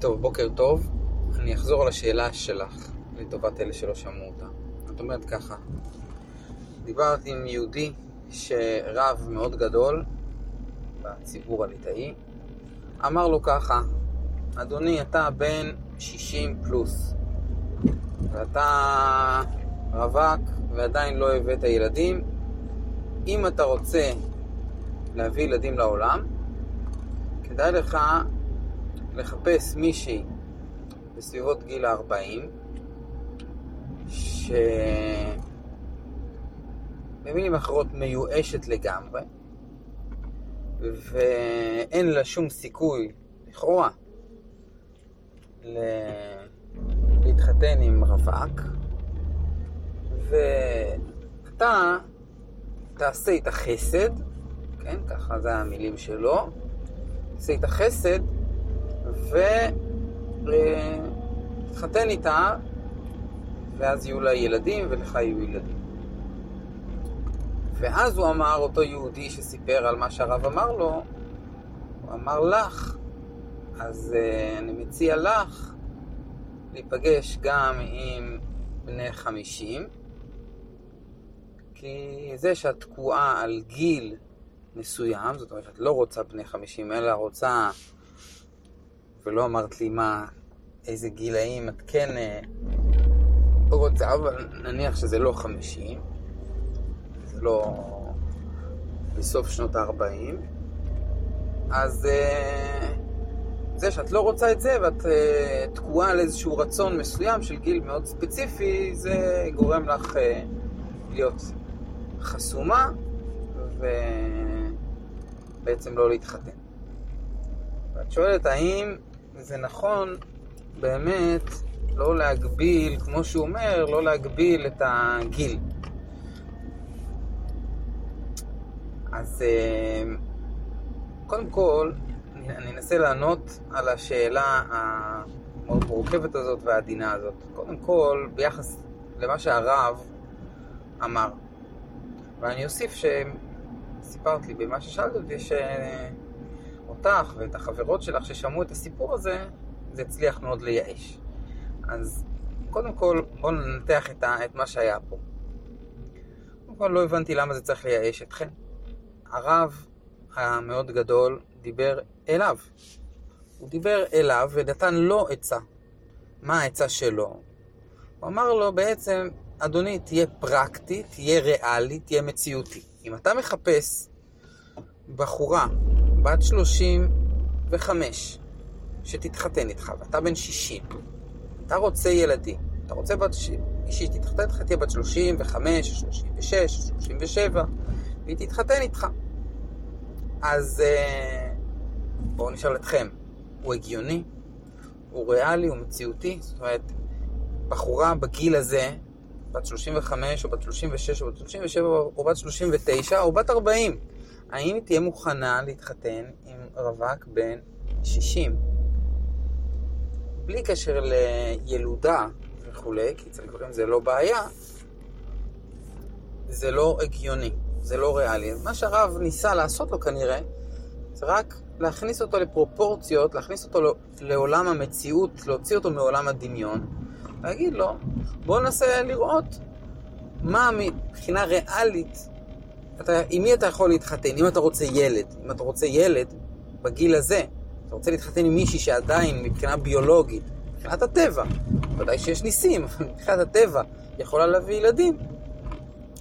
טוב, בוקר טוב. אני אחזור על השאלה שלך, לטובת אלה שלא שמעו אותה. את אומרת ככה, דיברתי עם יהודי שרב מאוד גדול בציבור הליטאי, אמר לו ככה, אדוני, אתה בן 60 פלוס, ואתה רווק ועדיין לא הבאת ילדים, אם אתה רוצה להביא ילדים לעולם, כדאי לך לחפש מישהי בסביבות גיל ה-40, שבמילים אחרות מיואשת לגמרי, ואין לה שום סיכוי, לכאורה, להתחתן עם רווק, ואתה תעשה איתה חסד, כן, ככה זה המילים שלו, תעשה איתה חסד, ותתחתן איתה, ואז יהיו לה ילדים ולך יהיו ילדים. ואז הוא אמר, אותו יהודי שסיפר על מה שהרב אמר לו, הוא אמר לך, אז uh, אני מציע לך להיפגש גם עם בני חמישים, כי זה שאת תקועה על גיל מסוים, זאת אומרת שאת לא רוצה בני חמישים, אלא רוצה, ולא אמרת לי מה, איזה גילאים את כן אה, רוצה, אבל נניח שזה לא חמישים, זה לא בסוף שנות ה-40, אז אה, זה שאת לא רוצה את זה ואת אה, תקועה על איזשהו רצון מסוים של גיל מאוד ספציפי, זה גורם לך להיות חסומה ובעצם לא להתחתן. ואת שואלת האם זה נכון באמת לא להגביל, כמו שהוא אומר, לא להגביל את הגיל. אז אה, קודם כל, אני אנסה לענות על השאלה המאוד מורכבת הזאת והעדינה הזאת. קודם כל, ביחס למה שהרב אמר. ואני אוסיף שסיפרת לי במה ששאלת אותי, שאותך ואת החברות שלך ששמעו את הסיפור הזה, זה הצליח מאוד לייאש. אז קודם כל, בואו ננתח את, ה, את מה שהיה פה. קודם כל, לא הבנתי למה זה צריך לייאש אתכם. הרב המאוד גדול דיבר אליו. הוא דיבר אליו ונתן לו עצה. מה העצה שלו? הוא אמר לו בעצם, אדוני, תהיה פרקטי, תהיה ריאלי, תהיה מציאותי. אם אתה מחפש בחורה בת 35 שתתחתן איתך, ואתה בן 60, אתה רוצה ילדים, אתה רוצה בת... שהיא תתחתן איתך, תהיה בת 35, 36, 37, והיא תתחתן איתך. אז אה, בואו נשאל אתכם, הוא הגיוני? הוא ריאלי? הוא מציאותי? זאת אומרת, בחורה בגיל הזה, בת 35 או בת 36 או בת 37 או בת 39 או בת 40, האם היא תהיה מוכנה להתחתן עם רווק בן 60? בלי קשר לילודה וכולי, כי אצל גברים זה לא בעיה, זה לא הגיוני, זה לא ריאלי. מה שהרב ניסה לעשות לו כנראה, זה רק להכניס אותו לפרופורציות, להכניס אותו לעולם המציאות, להוציא אותו מעולם הדמיון, להגיד לו, בוא ננסה לראות מה מבחינה ריאלית, אתה, עם מי אתה יכול להתחתן, אם אתה רוצה ילד, אם אתה רוצה ילד בגיל הזה, אתה רוצה להתחתן עם מישהי שעדיין מבחינה ביולוגית, מבחינת הטבע, ודאי שיש ניסים, אבל מבחינת הטבע יכולה להביא ילדים,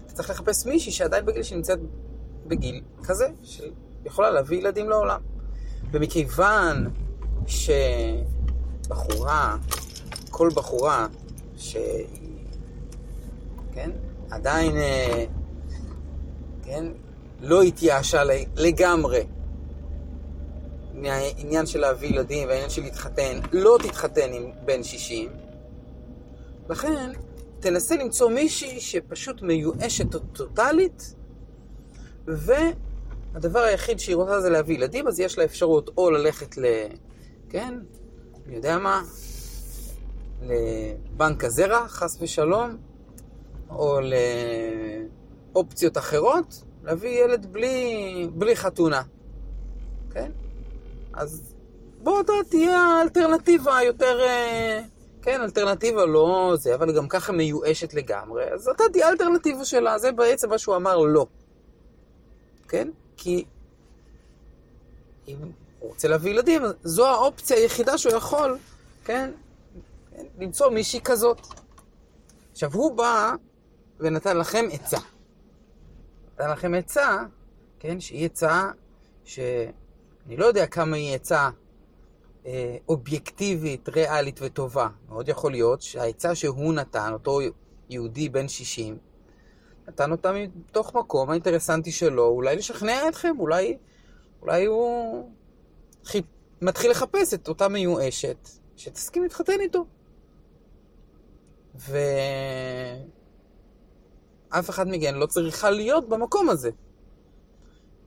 אתה צריך לחפש מישהי שעדיין בגיל שנמצאת בגיל כזה, שיכולה להביא ילדים לעולם. ומכיוון שבחורה, כל בחורה שהיא, כן, עדיין, אה, כן, לא התייאשה לגמרי מהעניין של להביא ילדים והעניין של להתחתן, לא תתחתן עם בן 60, לכן תנסה למצוא מישהי שפשוט מיואשת טוטאלית, והדבר היחיד שהיא רוצה זה להביא ילדים, אז יש לה אפשרות או ללכת ל... כן? אני יודע מה? לבנק הזרע, חס ושלום, או לאופציות אחרות, להביא ילד בלי, בלי חתונה. כן? אז בוא אתה תהיה האלטרנטיבה יותר... אה, כן, אלטרנטיבה לא זה, אבל גם ככה מיואשת לגמרי, אז אתה תהיה האלטרנטיבה שלה, זה בעצם מה שהוא אמר לא. כן? כי אם הוא רוצה להביא ילדים, זו האופציה היחידה שהוא יכול, כן? למצוא מישהי כזאת. עכשיו, הוא בא ונתן לכם עצה. נתן לכם עצה, כן, שהיא עצה שאני לא יודע כמה היא עצה אה, אובייקטיבית, ריאלית וטובה. מאוד יכול להיות שהעצה שהוא נתן, אותו יהודי בן 60, נתן אותה מתוך מקום האינטרסנטי שלו, אולי לשכנע אתכם, אולי, אולי הוא חיפ... מתחיל לחפש את אותה מיואשת, שתסכים להתחתן איתו. ואף אחד מכן לא צריכה להיות במקום הזה.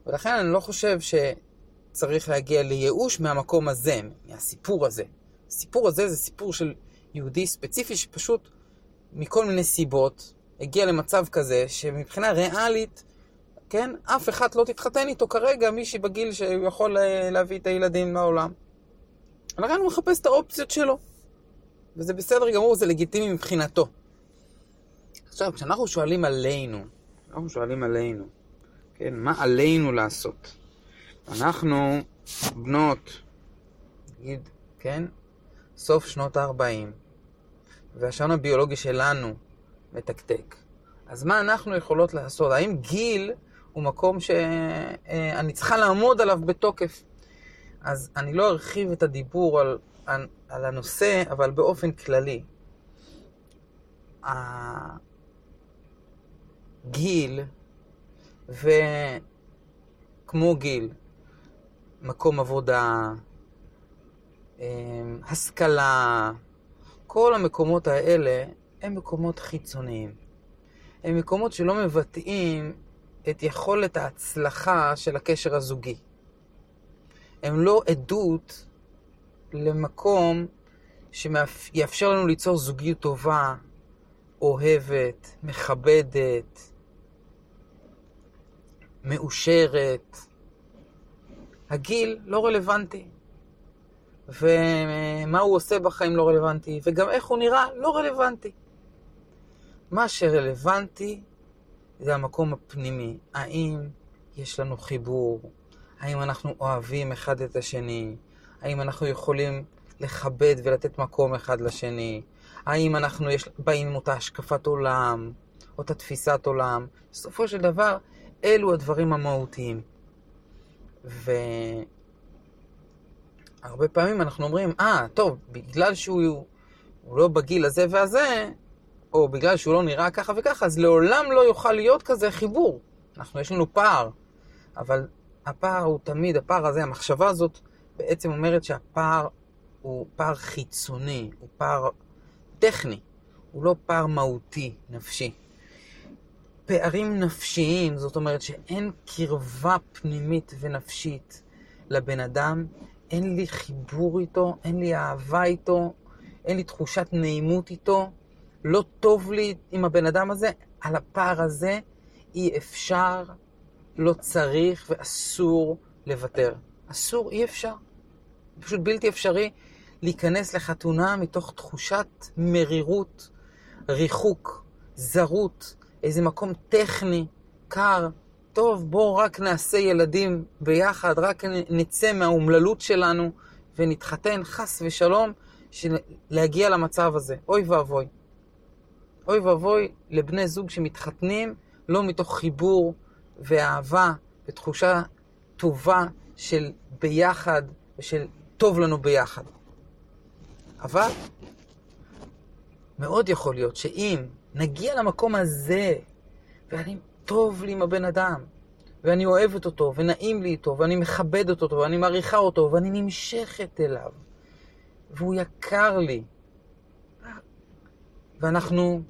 ולכן אני לא חושב שצריך להגיע לייאוש מהמקום הזה, מהסיפור הזה. הסיפור הזה זה סיפור של יהודי ספציפי שפשוט מכל מיני סיבות הגיע למצב כזה שמבחינה ריאלית, כן, אף אחד לא תתחתן איתו כרגע, מישהי בגיל שהוא יכול אה, להביא את הילדים לעולם. לכן הוא מחפש את האופציות שלו. וזה בסדר גמור, זה לגיטימי מבחינתו. עכשיו, כשאנחנו שואלים עלינו, אנחנו שואלים עלינו, כן, מה עלינו לעשות? אנחנו בנות, נגיד, כן, סוף שנות ה-40, והשעון הביולוגי שלנו מתקתק. אז מה אנחנו יכולות לעשות? האם גיל הוא מקום שאני צריכה לעמוד עליו בתוקף? אז אני לא ארחיב את הדיבור על, על, על הנושא, אבל באופן כללי. הגיל, וכמו גיל, מקום עבודה, אמ, השכלה, כל המקומות האלה הם מקומות חיצוניים. הם מקומות שלא מבטאים את יכולת ההצלחה של הקשר הזוגי. הם לא עדות למקום שיאפשר לנו ליצור זוגיות טובה, אוהבת, מכבדת, מאושרת. הגיל לא רלוונטי. ומה הוא עושה בחיים לא רלוונטי, וגם איך הוא נראה לא רלוונטי. מה שרלוונטי זה המקום הפנימי. האם יש לנו חיבור? האם אנחנו אוהבים אחד את השני? האם אנחנו יכולים לכבד ולתת מקום אחד לשני? האם אנחנו יש, באים עם אותה השקפת עולם, אותה תפיסת עולם? בסופו של דבר, אלו הדברים המהותיים. והרבה פעמים אנחנו אומרים, אה, ah, טוב, בגלל שהוא לא בגיל הזה והזה, או בגלל שהוא לא נראה ככה וככה, אז לעולם לא יוכל להיות כזה חיבור. אנחנו, יש לנו פער, אבל הפער הוא תמיד, הפער הזה, המחשבה הזאת בעצם אומרת שהפער הוא פער חיצוני, הוא פער טכני, הוא לא פער מהותי, נפשי. פערים נפשיים, זאת אומרת שאין קרבה פנימית ונפשית לבן אדם, אין לי חיבור איתו, אין לי אהבה איתו, אין לי תחושת נעימות איתו, לא טוב לי עם הבן אדם הזה, על הפער הזה אי אפשר, לא צריך ואסור לוותר. אסור, אי אפשר. פשוט בלתי אפשרי להיכנס לחתונה מתוך תחושת מרירות, ריחוק, זרות, איזה מקום טכני, קר. טוב, בואו רק נעשה ילדים ביחד, רק נצא מהאומללות שלנו ונתחתן, חס ושלום, להגיע למצב הזה. אוי ואבוי. אוי ואבוי לבני זוג שמתחתנים לא מתוך חיבור ואהבה ותחושה טובה של ביחד ושל טוב לנו ביחד. אבל מאוד יכול להיות שאם נגיע למקום הזה, ואני טוב לי עם הבן אדם, ואני אוהבת אותו, ונעים לי איתו, ואני מכבדת אותו, ואני מעריכה אותו, ואני נמשכת אליו, והוא יקר לי, ואנחנו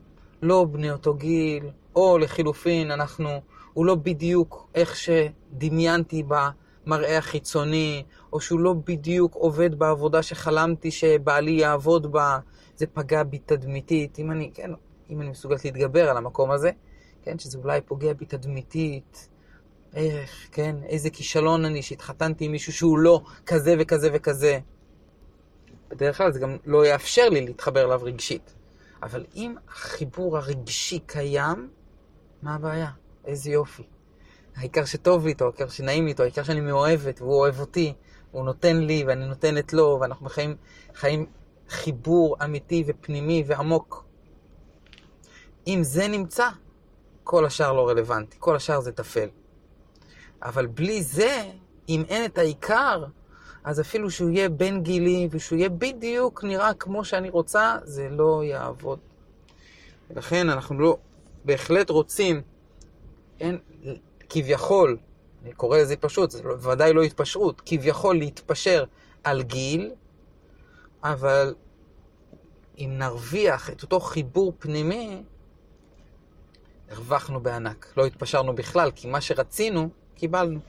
לא בני אותו גיל, או לחילופין, אנחנו, הוא לא בדיוק איך שדמיינתי במראה החיצוני, או שהוא לא בדיוק עובד בעבודה שחלמתי שבעלי יעבוד בה, זה פגע בי תדמיתית. אם אני, כן, אם אני מסוגלת להתגבר על המקום הזה, כן, שזה אולי פוגע בי תדמיתית, איך, כן, איזה כישלון אני שהתחתנתי עם מישהו שהוא לא כזה וכזה וכזה. בדרך כלל זה גם לא יאפשר לי להתחבר אליו רגשית. אבל אם החיבור הרגשי קיים, מה הבעיה? איזה יופי. העיקר שטוב איתו, העיקר שנעים איתו, העיקר שאני מאוהבת, והוא אוהב אותי, הוא נותן לי ואני נותנת לו, ואנחנו חיים, חיים חיבור אמיתי ופנימי ועמוק. אם זה נמצא, כל השאר לא רלוונטי, כל השאר זה טפל. אבל בלי זה, אם אין את העיקר, אז אפילו שהוא יהיה בן גילי ושהוא יהיה בדיוק נראה כמו שאני רוצה, זה לא יעבוד. ולכן אנחנו לא, בהחלט רוצים, אין, כביכול, אני קורא לזה פשוט, זה לא- ודאי לא התפשרות, כביכול להתפשר על גיל, אבל אם נרוויח את אותו חיבור פנימי, הרווחנו בענק. לא התפשרנו בכלל, כי מה שרצינו, קיבלנו.